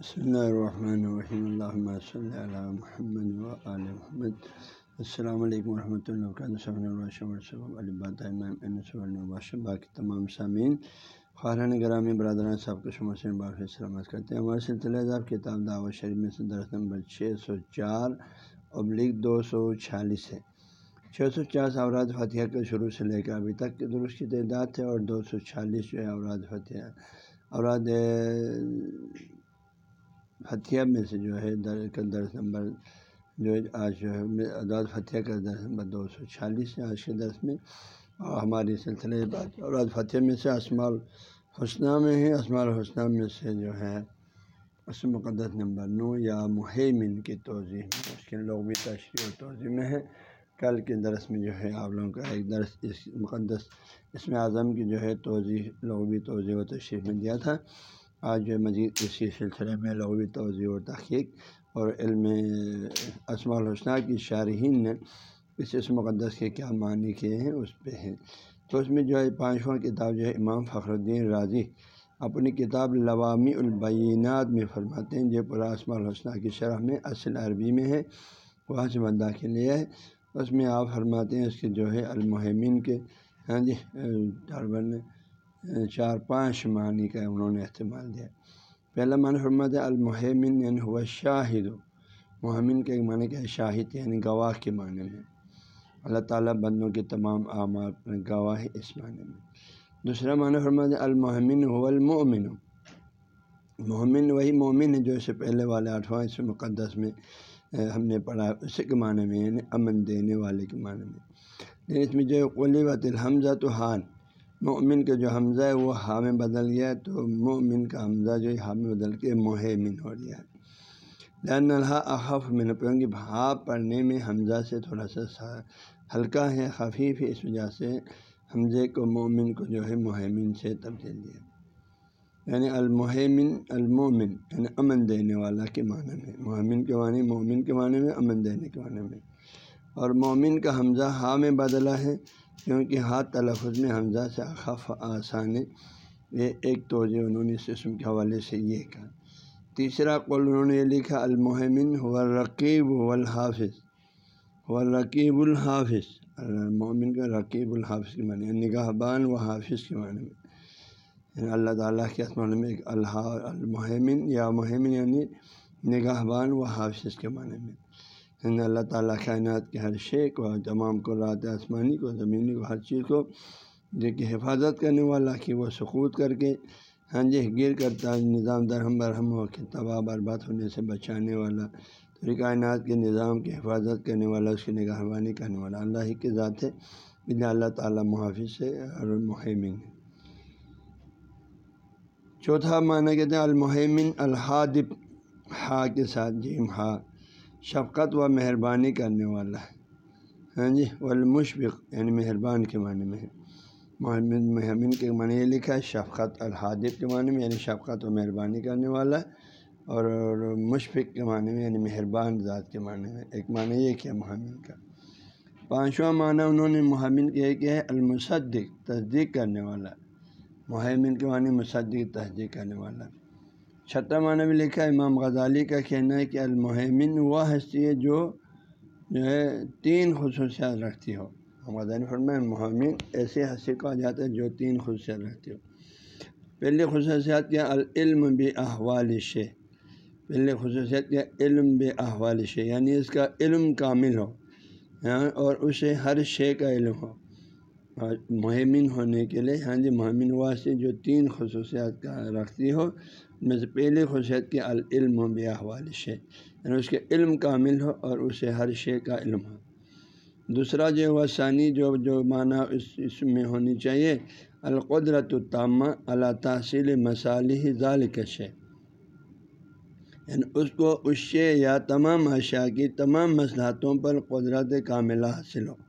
بسم اللہ الرحمن الرحیم اللہ صلی علی محمد و محمد السلام علیکم ورحمۃ اللہ وبرکاتہ باقی تمام سامعین خارن گرامی برادران صاحب کو شمع سے باقی سلامت کرتے ہیں ہمارے سلسلہ صاحب کتاب دعوت شریف میں سے درخت نمبر چھ سو چار ابلیغ دو سو چھیالیس ہے. چھ سو چار اوراد فتح کے شروع سے لے کر ابھی تک کے درست کی تعداد ہے اور دو سو چھیالیس جو ہے اوراد فتح اوراد فتح میں سے جو ہے در کا درس نمبر جو ہے آج جو ہے اداد فتح کا درس نمبر دو سو چھیالیس ہے آج کے درس میں، اور ہماری سلسلے بات اوراد فتح میں سے اسمال حسنہ میں ہے۔ اسمال الحسنہ میں سے جو ہے اس مقدس نمبر نو یا مہمن کی توضیع میں۔ اس کے لوگ بھی تشریح و توضیع میں ہے کل کے درس میں جو ہے آپ لوگوں کا ایک درس اس مقدس، اس میں اعظم کی جو ہے توضیع لوگ بھی توضیع و تشریح میں دیا تھا۔ آج جو مزید اسی سلسلے میں لغوی توضیع و تحقیق اور علم اسماء الحسنہ کی شارحین نے اس اس مقدس کے کیا معنی کیے ہیں اس پہ ہیں۔ تو اس میں جو ہے پانچواں کتاب جو ہے امام فخر الدین راضی اپنی کتاب لوامی البینات میں فرماتے ہیں، جو پورا اسماء الحسنہ کی شرح میں اصل عربی میں ہے، وہاں سے بندہ کے لیے ہے۔ اس میں آپ فرماتے ہیں اس کے جو ہے المحمین کے ہاں جی چار پانچ معنی کا انہوں نے استعمال دیا۔ پہلا معنی حرمت المحمن یعنی ہوا شاہد۔ محمن کے معنی کیا شاہد یعنی گواہ کے معنی میں۔ اللہ تعالیٰ بندوں کے تمام اعمال گواہ اس معنی میں۔ دوسرا معنی حرمت المحمن ہو المؤمن۔ محمن وہی مومن ہے جو اس سے پہلے والے آٹھواں اس مقدس میں ہم نے پڑھا اسی کے معنی میں یعنی امن دینے والے کے معنی میں۔ لیکن اس میں جو قلی وط الحمزہ تو حان مومن کا جو حمزہ ہے وہ ہا میں بدل گیا تو مومن کا حمزہ جو ہے ہا میں بدل کے مہمن ہو گیا لہن الحا اخف میں کیونکہ ہا پڑھنے میں حمزہ سے تھوڑا سا ہلکا ہے، خفیف ہے، اس وجہ سے حمزے کو مومن کو جو ہے مہمن سے تبدیل دیا یعنی المحمن المومن یعنی امن دینے والا کے معنی میں۔ مومن کے معنی مومن کے معنی میں، امن دینے کے معنی میں۔ اور مومن کا حمزہ ہا میں بدلا ہے کیونکہ ہاتھ تلفظ میں حمزہ سے خف آسان ہے۔ یہ ایک توجہ انہوں نے اس اسم کے حوالے سے یہ کہا۔ تیسرا قول انہوں نے یہ لکھا، المحمن ہو رقیب و الحافظ و رقیب الحافظ۔ مومن کا رقیب الحافظ کے معنی نگاہ بان و حافظ کے معنی میں۔ یعنی اللہ تعالیٰ کے اسمان میں ایک الحا المحمن یا محمن یعنی نگاہ بان و حافظ کے معنی میں۔ اللہ تعالیٰ کائنات کے ہر شے کو تمام کو، رات آسمانی کو، زمینی کو، ہر چیز کو جو کہ حفاظت کرنے والا کہ وہ سکوت کر کے ہاں جی گر کرتا نظام درہم برہم ہو کے تباہ برباد ہونے سے بچانے والا تو کائنات کے نظام کی حفاظت کرنے والا، اس کی نگہبانی کرنے والا، اللہ ہی کے ذات ہے۔ اللہ تعالیٰ محافظ ہے اور محمن ہے چوتھا معنی کہتے ہیں المحمن الحادب، ہا کے ساتھ جیم ہا۔ شفقت و مہربانی کرنے والا ہے۔ ہاں جی والمشفق یعنی مہربان کے معنی میں ہے۔ محمد محمد کے معنی یہ لکھا ہے، شفقت الحادب کے معنی میں یعنی شفقت و مہربانی کرنے والا اور مشفق کے معنی میں یعنی مہربان ذات کے معنی میں۔ ایک معنی یہ کیا محمد کا۔ پانچواں معنی انہوں نے محمد کے کیا ہے، المصدق، تصدیق کرنے والا۔ محمد کے معنی مصدق، تصدیق کرنے والا۔ چھٹا معنی بھی لکھا ہے امام غزالی کا کہنا ہے کہ المحمن وہ ہستی ہے جو جو ہے تین خصوصیات رکھتی ہو۔ ہم غزالی فرمائے محمن ایسی ہستی کہا جاتا ہے جو تین خصوصیات رکھتی ہو۔ پہلی خصوصیات کیا؟ العلم بے احوال شے پہلی خصوصیت کیا؟ علم بے احوال شے یعنی اس کا علم کامل ہو ہاں اور اسے ہر شے کا علم ہو۔ اور مہمن ہونے کے لیے ہاں جی مہمن واسطے جو تین خصوصیات کا رکھتی ہو میں سے پہلی خصوصیت کے العلم و بے شے یعنی اس کے علم کامل ہو اور اسے ہر شے کا علم ہو۔ دوسرا جو وہ ثانی، جو جو معنی اس اس میں ہونی چاہیے، القدرت الطامہ اللہ تحصیل مصالح ظال شے۔ یعنی اس کو اس شے یا تمام اشیاء کی تمام مسلحتوں پر قدرت کاملہ حاصل ہو۔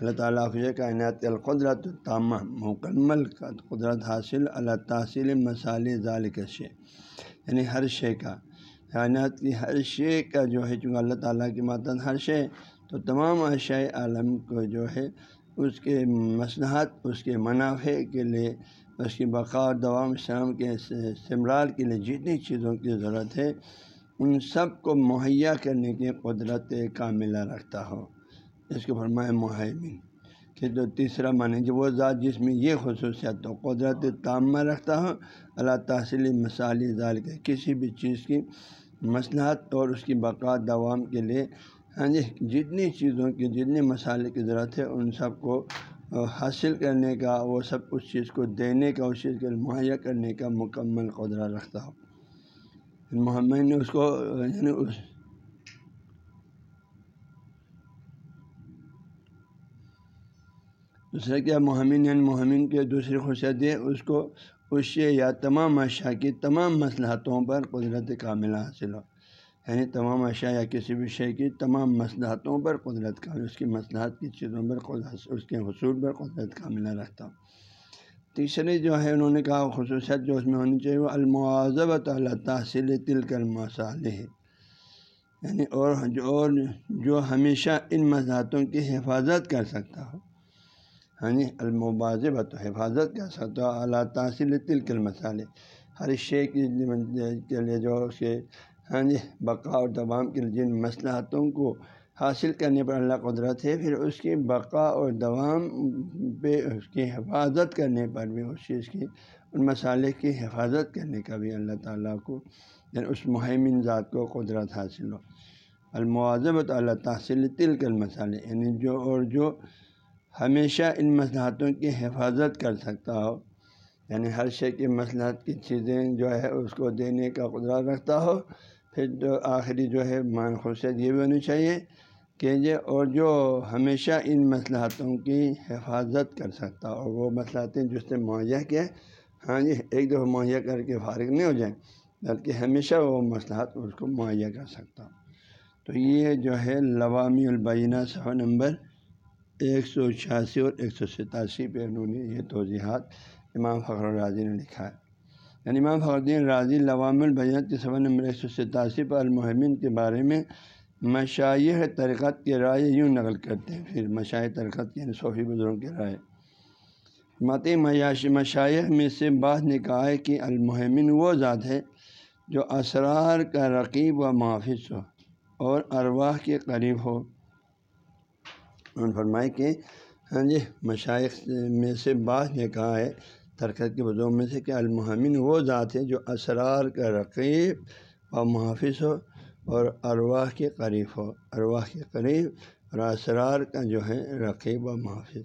اللہ تعالیٰ فض کائنات القدرت تامہ مکمل قدرت حاصل اللہ تحصیل مسالِ ذالک شے۔ یعنی ہر شے کا، کائنات کی ہر شے کا جو ہے، چونکہ اللہ تعالیٰ کی ماتن ہر شے تو تمام اشیاء عالم کو جو ہے، اس کے مصنحات اس کے منافع کے لیے، اس کی بقا اور دوام اسلام کے استمرار کے لیے جتنی چیزوں کی ضرورت ہے، ان سب کو مہیا کرنے کی قدرت کاملہ رکھتا ہو۔ اس کو فرمائے مہمن کہ جو تیسرا معنی کہ وہ ذات جس میں یہ خصوصیت ہو قدرت تامہ رکھتا ہو اللہ تحصیلی مثالی ذال کے کسی بھی چیز کی مصلاحت اور اس کی بقا دوام کے لیے۔ ہاں جی جتنی چیزوں کی جتنے مسالے کی ضرورت ہے، ان سب کو حاصل کرنے کا، وہ سب اس چیز کو دینے کا، اس چیز کے مہیا کرنے کا مکمل قدرہ رکھتا ہو محمد نے اس کو یعنی اس دوسرا کیا مہمن یعنی مہمن کے دوسری خصیت ہے اس کو اس سے یا تمام اشیاء کی تمام مصلاحتوں پر قدرت کاملہ حاصل ہو۔ یعنی تمام اشیاء یا کسی بھی شے کی تمام مصلاحتوں پر قدرت کا اس کی مصلاحت کی چیزوں پر اس کے حصول پر قدرت کا ملا رکھتا ہوں۔ تیسری جو ہے، انہوں نے کہا خصوصیت جو اس میں ہونی چاہیے، وہ المعذب تعالیٰ تحصیل تل کر مسالے ہے یعنی اور جو اور جو ہمیشہ ان مذاہتوں کی حفاظت کر سکتا ہو۔ یعنی ہاں جی المباذب تو حفاظت کر سکتا ہو اللہ تحصیل تل مسالے ہر شے کی کے لیے جو اس کے ہاں جی یعنی بقا اور دوام کے جن مصلاحتوں کو حاصل کرنے پر اللہ قدرت ہے، پھر اس کی بقا اور دوام پہ اس کی حفاظت کرنے پر بھی، اس چیز کی، ان مسالے کی حفاظت کرنے کا بھی اللہ تعالیٰ کو یعنی اس مہمن ذات کو قدرت حاصل ہو۔ المعذب اللہ تحصیل تل کر مسالے یعنی جو اور جو ہمیشہ ان مصلاحتوں کی حفاظت کر سکتا ہو۔ یعنی ہر شے کی مصلاحت کی چیزیں جو ہے اس کو دینے کا قدرت رکھتا ہو۔ پھر جو آخری جو ہے مان خصوصیت یہ بھی ہونی چاہیے کہ یہ اور جو ہمیشہ ان مصلاحتوں کی حفاظت کر سکتا اور وہ مصلاحتیں جس سے مہیا کیا ہاں جی ایک دفعہ مہیا کر کے فارغ نہیں ہو جائیں، بلکہ ہمیشہ وہ مصلاحت اس کو مہیا کر سکتا تو یہ جو ہے لوامی البینہ صفحہ نمبر ایک سو چھیاسی اور ایک سو ستاسی پہ انہوں نے یہ توضیحات امام فخر الراضی نے لکھا ہے۔ یعنی امام فخردین راضی لوام البیت کے سفر نمبر ایک سو ستاسی پر المحمن کے بارے میں مشائع ترقت کے رائے یوں نقل کرتے ہیں۔ پھر مشاع ترقت کے یعنی صوفی بزرگوں کے رائے۔ مت میاش مشائع میں سے بعض نے کہا ہے کہ المحمن وہ ذات ہے جو اسرار کا رقیب و محافظ ہو اور ارواح کے قریب ہو۔ فرمائے کہ ہاں جی مشائق میں سے بعض نے کہا ہے ترکت کے بزرگ میں سے کہ المحمن وہ ذات ہے جو اسرار کا رقیب و محافظ ہو اور ارواح کے قریب ہو، ارواح کے قریب اور اسرار کا جو ہے رقیب و محافظ۔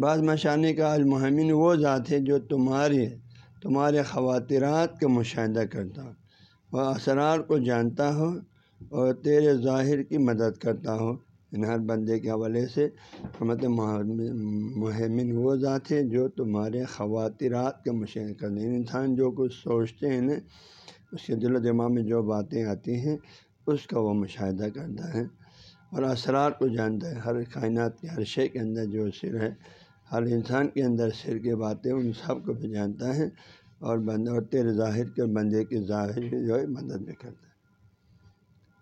بعض مشانے کا المحمن وہ ذات ہے جو تمہارے تمہارے خواترات کا مشاہدہ کرتا ہو، وہ اسرار کو جانتا ہو اور تیرے ظاہر کی مدد کرتا ہو۔ ان ہر بندے کے حوالے سے حکمت مہمن وہ ذات ہے جو تمہارے خواترات کا مشاہدہ کرتے ہیں۔ انسان جو کچھ سوچتے ہیں نا، اس کے دل و دماغ میں جو باتیں آتی ہیں، اس کا وہ مشاہدہ کرتا ہے اور اسرار کو جانتا ہے۔ ہر کائنات کے، ہر شے کے اندر جو سر ہے، ہر انسان کے اندر سر کے باتیں ان سب کو بھی جانتا ہے اور بندہ اور تیرے ظاہر کے بندے کے ظاہر جو ہے، مدد بھی کرتا ہے۔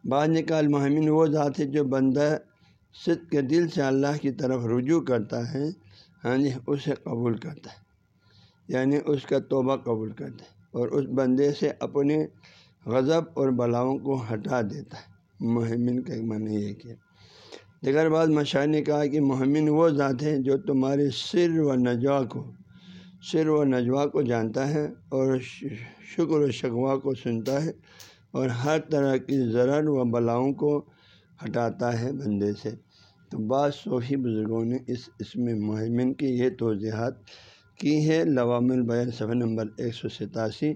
بعض نکال مہمن وہ ذات ہے جو بندہ صد کے دل سے اللہ کی طرف رجوع کرتا ہے ہاں جی اسے قبول کرتا ہے۔ یعنی اس کا توبہ قبول کرتا ہے اور اس بندے سے اپنے غضب اور بلاؤں کو ہٹا دیتا ہے۔ مہمن کا معنی یہ کیا دیگر بعض مشاعر نے کہا کہ مہمن وہ ذات ہے جو تمہارے سر و نجوا کو، سر و نجوا کو جانتا ہے اور شکر و شکوا کو سنتا ہے اور ہر طرح کی ضرر و بلاؤں کو ہٹاتا ہے بندے سے۔ تو بعض صوفی بزرگوں نے اس اس میں مہمن کی یہ توضیحات کی ہے لوام البیر صفحہ نمبر ایک سو ستاسی،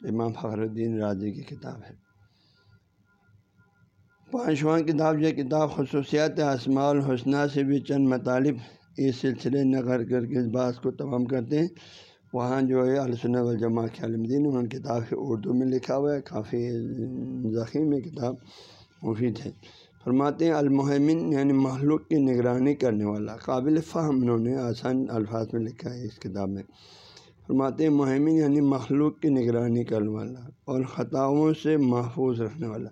امام فخر الدین راضی کی کتاب ہے۔ پانچواں کتاب، یہ کتاب خصوصیات اسماع الحسنہ سے بھی چند مطالب اس سلسلے نقل کر کے اس بات کو تمام کرتے ہیں۔ وہاں جو ہے علسن الجماع خیال مدین انہوں نے کتاب اردو میں لکھا ہوا ہے۔ کافی زخیم کتاب مفید ہے۔ فرماتے ہیں المحمن یعنی محلوق کی نگرانی کرنے والا۔ قابل فہم انہوں نے آسان الفاظ میں لکھا ہے اس کتاب میں۔ فرماتے ہیں مہمن یعنی مخلوق کی نگرانی کرنے والا اور خطاؤں سے محفوظ رکھنے والا۔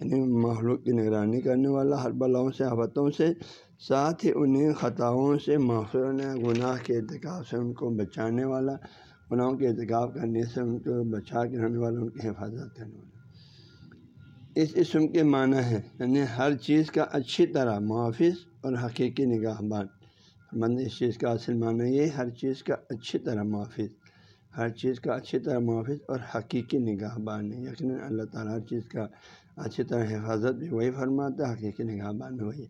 یعنی مخلوق کی نگرانی کرنے والا، ہر بلاؤں سے، آفتوں سے، ساتھ ہی انہیں خطاؤں سے محفوظ گناہ کے ارتکاب سے ان کو بچانے والا، گناہوں کے ارتکاب کرنے سے ان کو بچا کے رہنے والا، ان کی حفاظت کرنے والا۔ اس اسم کے معنی ہے یعنی ہر چیز کا اچھی طرح محافظ اور حقیقی نگاہ بان مند اس چیز کا اصل معنی یہ ہر چیز کا اچھی طرح محافظ۔ ہر چیز کا اچھی طرح محافظ اور حقیقی نگاہ بان ہے یقیناً اللہ تعالیٰ ہر چیز کا اچھی طرح حفاظت بھی وہی فرماتا ہے، حقیقی نگاہ بان بھی وہی۔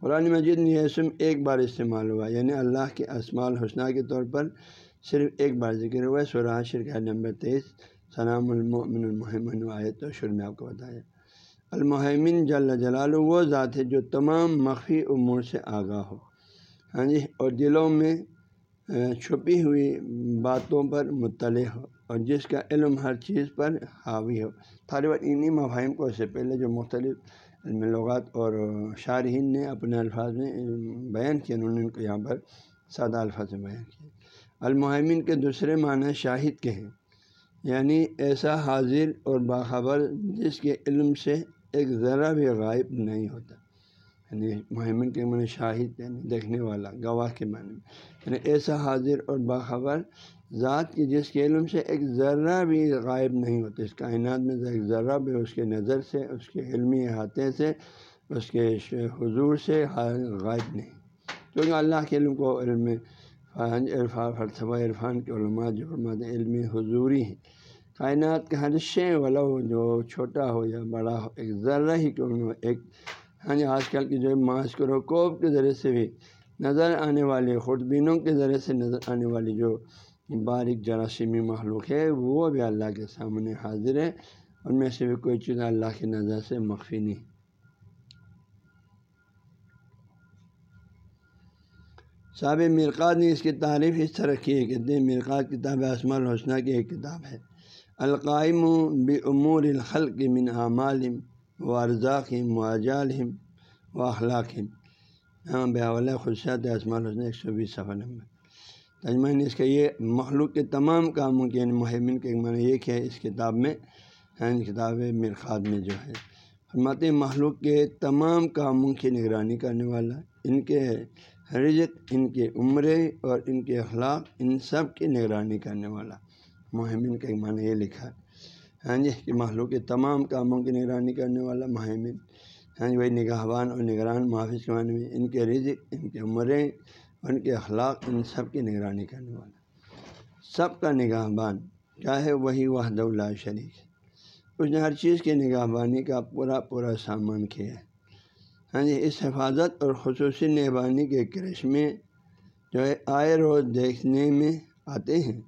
قرآن مجید میں یہ اسم ایک بار استعمال ہوا یعنی اللہ کے اسماع الحسنہ کے طور پر صرف ایک بار ذکر ہوا ہے، سورہ شرکہ نمبر تیئیس۔ سلام المن المحمن آیت تو شروع میں آپ کو بتایا۔ المحمن جل جلال وہ ذات ہے جو تمام مخفی امور سے آگاہ ہو۔ ہاں جی اور دلوں میں چھپی ہوئی باتوں پر مطلع ہو، اور جس کا علم ہر چیز پر حاوی ہو۔ طالب انہیں مفاہم کو اس سے پہلے جو مختلف علم لغات اور شارحین نے اپنے الفاظ میں بیان کیا، انہوں نے ان کو یہاں پر سادہ الفاظ میں بیان کیا۔ المحمن کے دوسرے معنی شاہد کے ہیں۔ یعنی ایسا حاضر اور باخبر جس کے علم سے ایک ذرا بھی غائب نہیں ہوتا۔ یعنی مہمن کے معنی شاہد یعنی دیکھنے والا، گواہ کے معنی۔ میں یعنی ایسا حاضر اور باخبر ذات کی جس کے علم سے ایک ذرہ بھی غائب نہیں ہوتا۔ اس کائنات میں ایک ذرہ بھی اس کے نظر سے، اس کے علمی احاطے سے، اس کے حضور سے غائب نہیں۔ کیونکہ اللہ کے علم کو علم عرفا فلسفہ عرفان کے علماء جو فرماتے علم حضوری ہیں کائنات کا ہر شے والا ہو، جو چھوٹا ہو یا بڑا ہو، ایک ذرہ ہی کیوں ہو، ایک ہاں جی آج کل کی جو ماسکروکوپ کے ذریعے سے بھی نظر آنے والی خوردبینوں کے ذریعے سے نظر آنے والی جو باریک جراثیمی مخلوق ہے، وہ بھی اللہ کے سامنے حاضر ہے۔ ان میں سے بھی کوئی چیز اللہ کی نظر سے مخفی نہیں۔ صاحب مرقات نے اس کی تعریف اس طرح کی ہے، کہتے ہیں مرقات کتاب اسما الحسنہ کی ایک کتاب ہے۔ القائم بمور الخلق من اعمالم و ارزاقم و اجالم و اخلاقم ہاں بے خدشات اسما الحسنہ ایک سو بیس صفحہ نمبر۔ تجمہ یعنی اس کا یہ مخلوق کے تمام کاموں کے یعنی مہمن کے معنی یہ کہ اس کتاب میں ہاں کتاب مرخات میں جو ہے فرمات مخلوق کے تمام کاموں کی نگرانی کرنے والا، ان کے رزق، ان کے عمرے اور ان کے اخلاق، ان سب کی نگرانی کرنے والا۔ مہمن کا ایک معنی یہ لکھا ہاں جی کہ مخلوق کے تمام کاموں کی نگرانی کرنے والا مہمن ہاں جی وہی نگاہبان اور نگران محافظ کے معنی میں، ان کے رزق، ان کے عمریں، ان کے اخلاق، ان سب کی نگرانی کرنے والا۔ سب کا نگاہ بان کیا ہے وہی وحد اللہ شریک اس نے ہر چیز کی نگاہ بانی کا پورا پورا سامان کیا ہے۔ ہاں جی اس حفاظت اور خصوصی نگبانی کے کرشمے جو ہے آئے روز دیکھنے میں آتے ہیں۔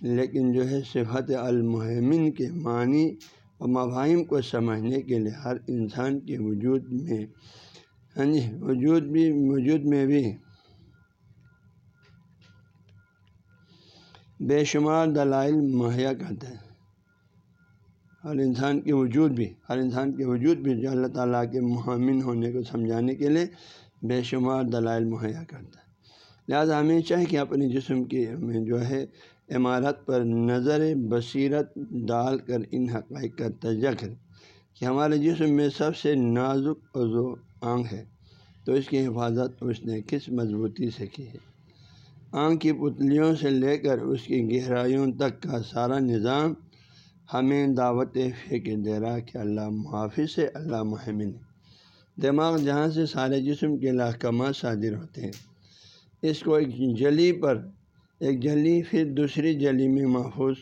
لیکن جو ہے صفت المحمن کے معنی اور مفاہم کو سمجھنے کے لیے ہر انسان کے وجود میں ہاں جی وجود بھی وجود میں بھی بے شمار دلائل مہیا کرتا ہے ہر انسان کے وجود بھی ہر انسان کے وجود بھی جو اللہ تعالیٰ کے محمن ہونے کو سمجھانے کے لیے بے شمار دلائل مہیا کرتا ہے لہٰذا ہمیں چاہے کہ اپنی جسم کی میں جو ہے عمارت پر نظر بصیرت ڈال کر ان حقائق کا تجزیہ کریں کہ ہمارے جسم میں سب سے نازک عضو آنکھ ہے، تو اس کی حفاظت اس نے کس مضبوطی سے کی ہے؟ آنکھ کی پتلیوں سے لے کر اس کی گہرائیوں تک کا سارا نظام ہمیں دعوت فکر دے رہا کہ اللہ محافظ سے اللہ محمن دماغ جہاں سے سارے جسم کے لاحکمات صادر ہوتے ہیں، اس کو ایک جلی پر ایک جلی پھر دوسری جلی میں محفوظ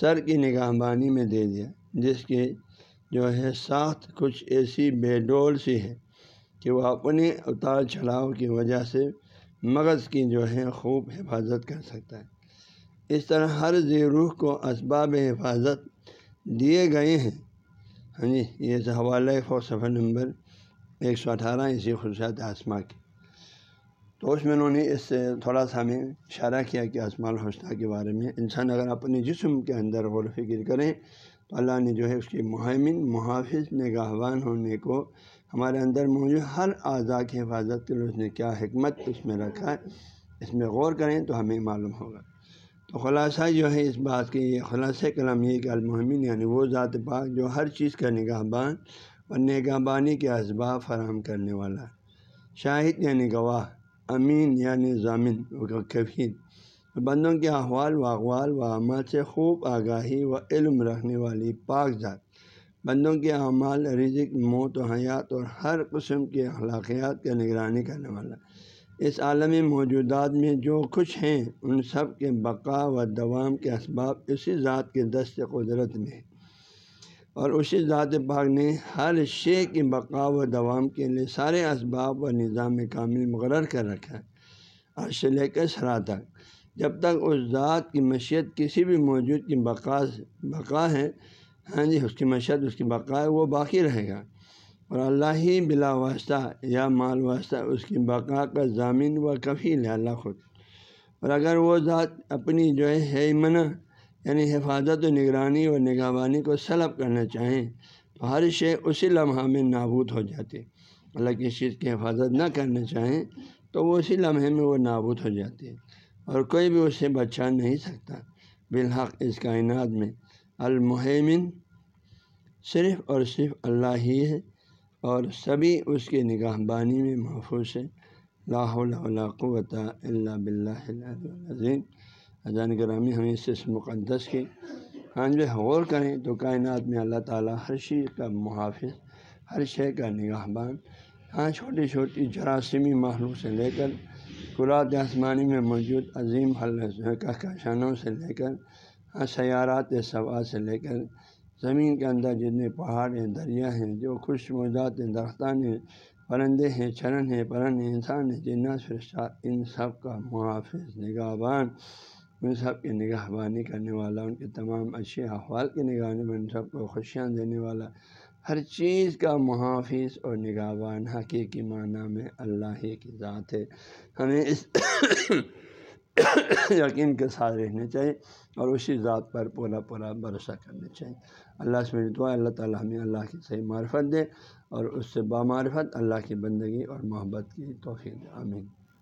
سر کی نگاہ بانی میں دے دیا، جس کی جو ہے ساخت کچھ ایسی بے ڈول سی ہے کہ وہ اپنے اتار چڑھاؤ کی وجہ سے مغز کی جو ہے خوب حفاظت کر سکتا ہے۔ اس طرح ہر روح کو اسباب حفاظت دیے گئے ہیں۔ ہاں جی یہ حوالہ صفحہ نمبر ایک سو اٹھارہ، اسی خصوصیات آسما کی۔ تو اس میں انہوں نے اس سے تھوڑا سا ہمیں اشارہ کیا کہ آسما الحسنہ کے بارے میں۔ انسان اگر اپنے جسم کے اندر غور و فکر کریں تو اللہ نے جو ہے اس کی مہمن، محافظ نگاہوان ہونے کو ہمارے اندر موجود ہر اعضاء کی حفاظت کے لیے اس نے کیا حکمت اس میں رکھا ہے۔ اس میں غور کریں تو ہمیں معلوم ہوگا۔ تو خلاصہ جو ہے اس بات کی یہ خلاصہ کلام یہ کہ المحمن یعنی وہ ذات پاک جو ہر چیز کا نگاہ بان اور نگاہ بانی کے اسباب فراہم کرنے والا ہے۔ شاہد یعنی گواہ۔ امین یعنی ضامن کفیر بندوں کے احوال و اقوال و اعمال سے خوب آگاہی و علم رکھنے والی پاک ذات. بندوں کے اعمال رزق، موت و حیات اور ہر قسم کے اخلاقیات کا نگرانی کرنے والا. اس عالمی موجودات میں جو کچھ ہیں، ان سب کے بقا و دوام کے اسباب اسی ذات کے دست قدرت میں اور اسی ذات پاک نے ہر شے کی بقا و دوام کے لیے سارے اسباب و نظام کامل مقرر کر رکھا ہے۔ اور سے لے کر سرا تک، جب تک اس ذات کی مشیت کسی بھی موجود کی بقا بقا ہے ہاں جی اس کی مشیت، اس کی بقا ہے، وہ باقی رہے گا۔ اور اللہ ہی بلا واسطہ یا مال واسطہ اس کی بقا کا ضامن و کفیل ہے، اللہ خود۔ اور اگر وہ ذات اپنی جو ہے منع یعنی حفاظت و نگرانی اور نگہبانی کو سلب کرنا چاہیں تو ہر شے اسی لمحہ میں نابود ہو جاتی۔ اللہ کسی چیز کی حفاظت نہ کرنا چاہیں تو وہ اسی لمحے میں وہ نابود ہو جاتی۔ ہے اور کوئی بھی اسے بچا نہیں سکتا۔ بالحق اس کائنات میں المحمن صرف اور صرف اللہ ہی ہے اور سبھی اس کے نگاہ بانی میں محفوظ ہے لاہ قوت اللہ بلّہ عظیم اذان کرامی ہمیں اس مقدس کی ہاں جو غور کریں تو کائنات میں اللہ تعالیٰ ہر چیز کا محافظ، ہر شے کا نگاہ بان ہاں چھوٹی چھوٹی جراثیمی محلوق سے لے کر قرات آسمانی میں موجود عظیم حل کہکشانوں سے لے کر ہاں سیارات سوا سے لے کر زمین کے اندر جتنے پہاڑ ہیں، دریا ہیں، جو خوش موجات ہیں، درختان ہیں، پرندے ہیں، چرن ہیں، پرن ہیں انسان ہیں، جنات فرشتہ، ان سب کا محافظ نگاہ بان ان سب کی نگاہ بانی کرنے والا، ان کے تمام اچھے احوال کی نگاہ ان سب کو خوشیاں دینے والا۔ ہر چیز کا محافظ اور نگاہبان حقیقی معنی میں اللہ ہی کی ذات ہے۔ ہمیں اس یقین کے ساتھ رہنے چاہیے اور اسی ذات پر پورا پورا بھروسہ کرنا چاہیے۔ اللہ سے میری دعا اللہ تعالیٰ ہمیں اللہ کی صحیح معرفت دے اور اس سے بامعرفت اللہ کی بندگی اور محبت کی توفیق آمین۔